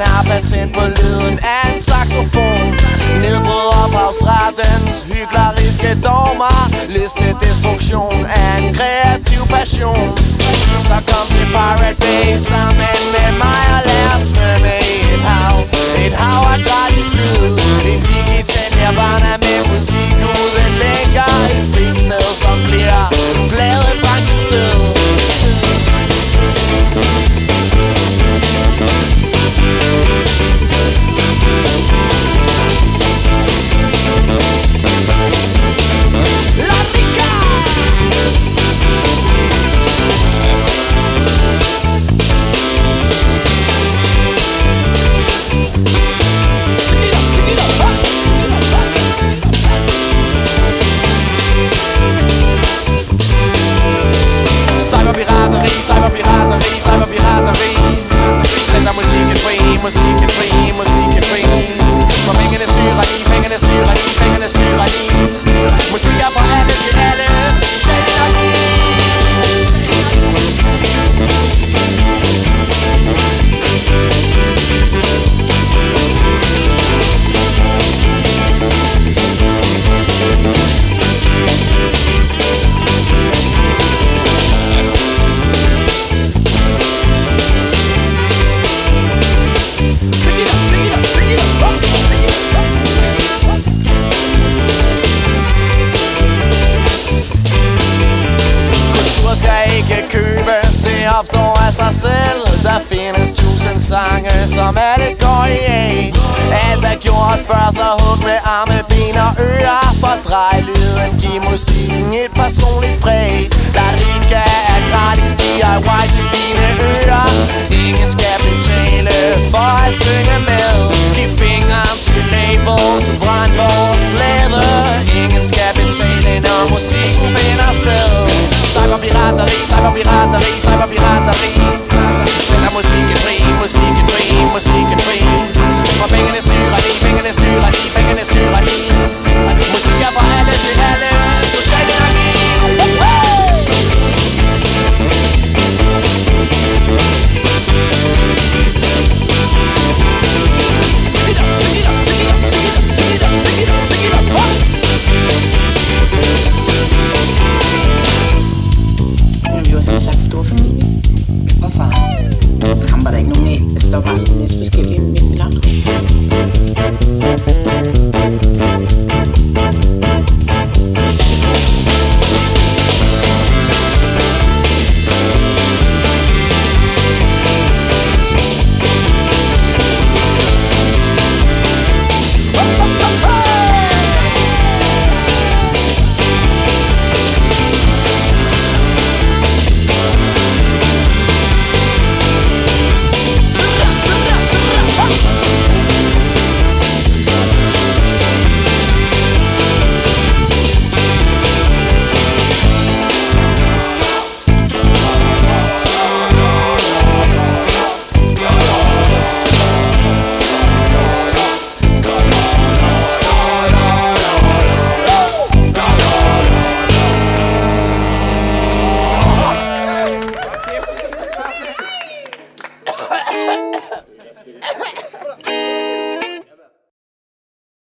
Han har patent på lyden af en saxofon. Nedbrud ophavsrettens hykleriske dogmer. Lyst til destruktion af en kreativ passion. Så kom til Pirate Bay sammen med mig og lad os svømme i et hav. Et hav af gratis lyd. En digital inside of your opstår af sig selv. Der findes tusind sange, som alle går i af Alt er gjort før, så hug med arme, ben og ører. Fordrej lyden, giv musikken et personligt præg. Larika er gratis DIY til dine ører. Ingen skal betale for at synge med. Giv fingeren til labels, brænd vores blade Ingen skal betale, når musikken finder saiba pirata, rei, saiba pirata, rei, saiba pirata, rei. Der var sådan forskellige mænd,